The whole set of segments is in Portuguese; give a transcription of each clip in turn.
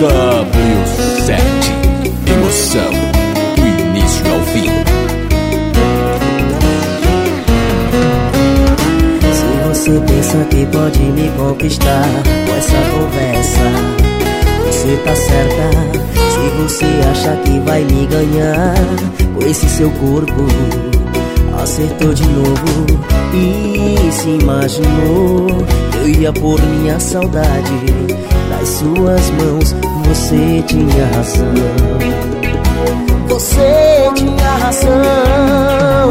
W7 Emoção do início ao fim. Se você pensa que pode me conquistar com essa conversa, você tá certa. Se você acha que vai me ganhar com esse seu corpo, acertou de novo e se imaginou eu ia pôr minha saudade nas suas mãos. Você tinha razão. Você tinha razão.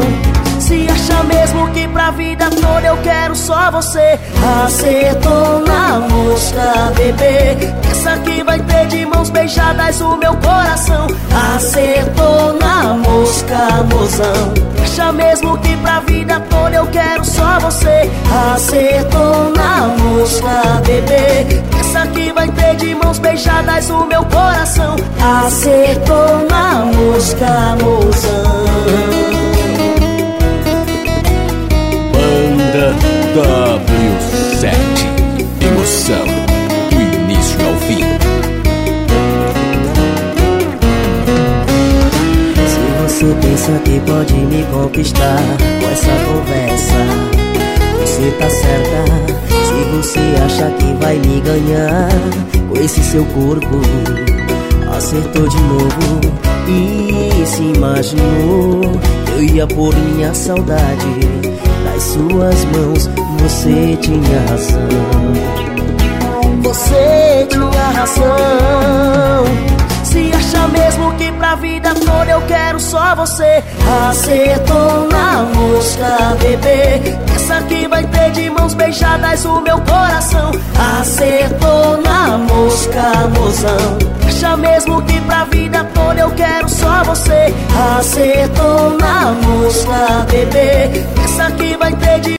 Se acha mesmo que pra vida toda eu quero só você Acertou na mosca, bebê Pensa que vai ter de mãos beijadas o meu coração Acertou na mosca, mozão Acha mesmo que pra vida toda eu quero só você Acertou na mosca, bebê mãos beijadas o meu coração Acertou na mosca, mozão Banda W7 Emoção do início ao fim. Se você pensa que pode me conquistar com essa conversa, você acha que vai me ganhar com esse seu corpo, acertou de novo e se imaginou que eu ia pôr minha saudade nas suas mãos. Você tinha razão. Você tinha razão. Se acha mesmo que pra vida toda eu quero só você Acertou na mosca, bebê beijadas o meu coração. Acertou na mosca, mozão. Acha mesmo que pra vida toda eu quero só você. Acertou na mosca, bebê. Pensa que vai ter de